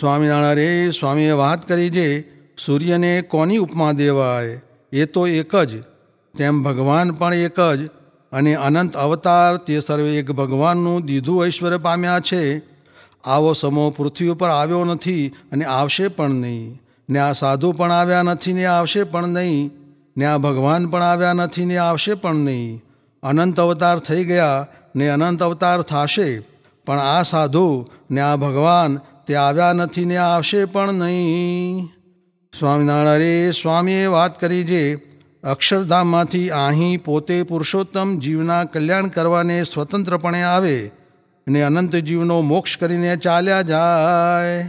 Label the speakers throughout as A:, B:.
A: સ્વામિનારાયણ સ્વામીએ વાત કરી જે, સૂર્યને કોની ઉપમા દેવાય? એ તો એક જ. તેમ ભગવાન પણ એક જ. અને અનંત અવતાર તે સર્વે એક ભગવાનનું દીધું ઐશ્વર્ય પામ્યા છે. આવો સમો પૃથ્વી ઉપર આવ્યો નથી અને આવશે પણ નહીં. ને આ સાધુ પણ આવ્યા નથી ને આવશે પણ નહીં. ને આ ભગવાન પણ આવ્યા નથી ને આવશે પણ નહીં. અનંત અવતાર થઈ ગયા ને અનંત અવતાર થશે. પણ આ સાધુ ને આ ભગવાન તે આવ્યા નથી ને આવશે પણ નહીં. સ્વામિનારાયણે સ્વામીએ વાત કરી જે અક્ષરધામમાંથી અહીં પોતે પુરુષોત્તમ જીવના કલ્યાણ કરવાને સ્વતંત્રપણે આવે ને અનંત જીવનો મોક્ષ કરીને ચાલ્યા જાય.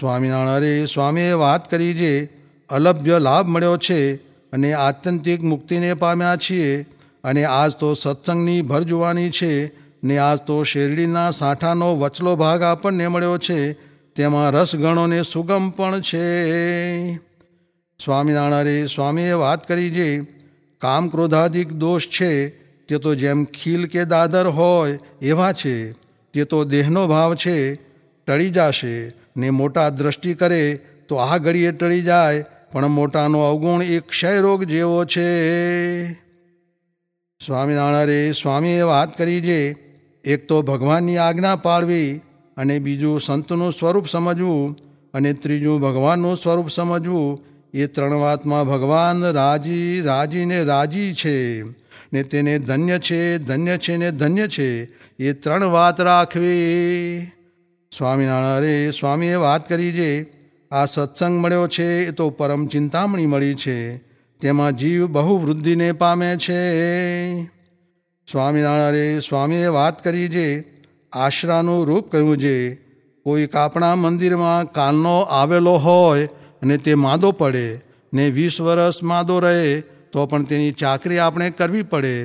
A: સ્વામિનારાયણે સ્વામીએ વાત કરી જે અલભ્ય લાભ મળ્યો છે અને આત્યંતિક મુક્તિને પામ્યા છીએ અને આજ તો સત્સંગની ભર જોવાની છે ને આજ તો શેરડીના સાંઠાનો વચલો ભાગ આપણને મળ્યો છે. તેમાં રસગણોને સુગમ પણ છે. સ્વામિનારાયણે સ્વામીએ વાત કરી જે કામ ક્રોધાધિક દોષ છે, તે તો જેમ ખીલ કે દાદર હોય એવા છે, તે તો દેહનો ભાવ છે, ટળી જશે ને મોટા દ્રષ્ટિ કરે તો આ ઘડીએ ટળી જાય, પણ મોટાનો અવગુણ એક ક્ષયરોગ જેવો છે. સ્વામિનારાયણે સ્વામીએ વાત કરી જે એક તો ભગવાનની આજ્ઞા પાળવી અને બીજું સંતનું સ્વરૂપ સમજવું અને ત્રીજું ભગવાનનું સ્વરૂપ સમજવું, એ ત્રણ વાતમાં ભગવાન રાજી, રાજીને રાજી છે, ને તેને ધન્ય છે ધન્ય છે, ને ધન્ય છે, એ ત્રણ વાત રાખવી. સ્વામિનારાયણે સ્વામીએ વાત કરી જે, આ સત્સંગ મળ્યો છે, એ તો પરમ ચિંતામણી મળી છે, તેમાં જીવ બહુ વૃદ્ધિને પામે છે. સ્વામિનારાયણે સ્વામીએ વાત કરી જે, આશરાનું રૂપ કહ્યું છે કોઈક આપણા મંદિરમાં કાનનો આવેલો હોય અને તે માદો પડે, ને વીસ વર્ષ માદો રહે, તો પણ તેની ચાકરી આપણે કરવી પડે,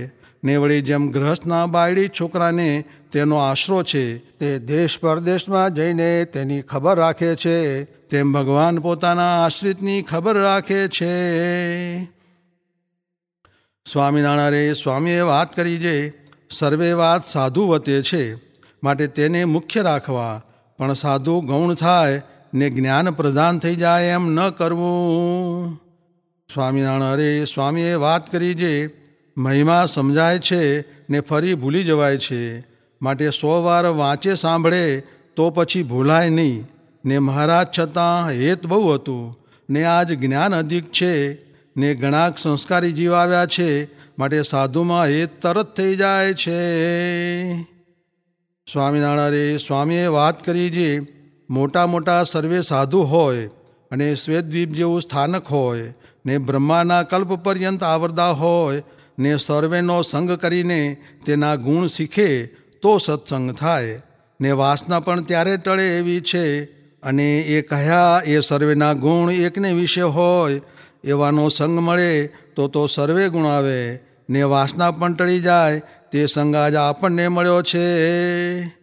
A: ને વળી જેમ ગ્રહસ્થના બાયડી છોકરાને તેનો આશરો છે, તે દેશ પરદેશમાં જઈને તેની ખબર રાખે છે, તેમ ભગવાન પોતાના આશ્રિતની ખબર રાખે છે. સ્વામિનારાયણે, સ્વામીએ વાત કરી જે, સર્વે વાત સાધુ વતે છે, માટે તેને મુખ્ય રાખવા. પણ સાધુ ગૌણ થાય ને જ્ઞાન પ્રદાન થઈ જાય એમ ન કરવું. સ્વામિનારાયણે, સ્વામીએ વાત કરી જે, મહિમા સમજાય છે ને ફરી ભૂલી જવાય છે, માટે સો વાર વાંચે સાંભળે તો પછી ભૂલાય નહીં. ને મહારાજ છતાં હેત બહુ હતું, ને આજ જ્ઞાન અધિક છે ને ઘણા સંસ્કારી જીવ આવ્યા છે, માટે સાધુમાં એ તરત થઈ જાય છે. સ્વામિનારાયણે સ્વામીએ વાત કરી જે મોટા મોટા સર્વે સાધુ હોય અને શ્વેતદ્વીપ જેવું સ્થાનક હોય, ને બ્રહ્માના કલ્પ પર્યંત આવરદા હોય, ને સર્વેનો સંગ કરીને તેના ગુણ શીખે તો સત્સંગ થાય, ને વાસના પણ ત્યારે ટળે એવી છે. અને એ કહ્યા, એ સર્વેના ગુણ એકને વિશે હોય એવાનો સંગ મળે તો તો સર્વે ગુણ આવે ને વાસના પણ ટળી જાય, તે સંગ આજ આપણને મળ્યો છે.